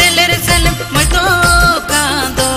दिलस मो कांदो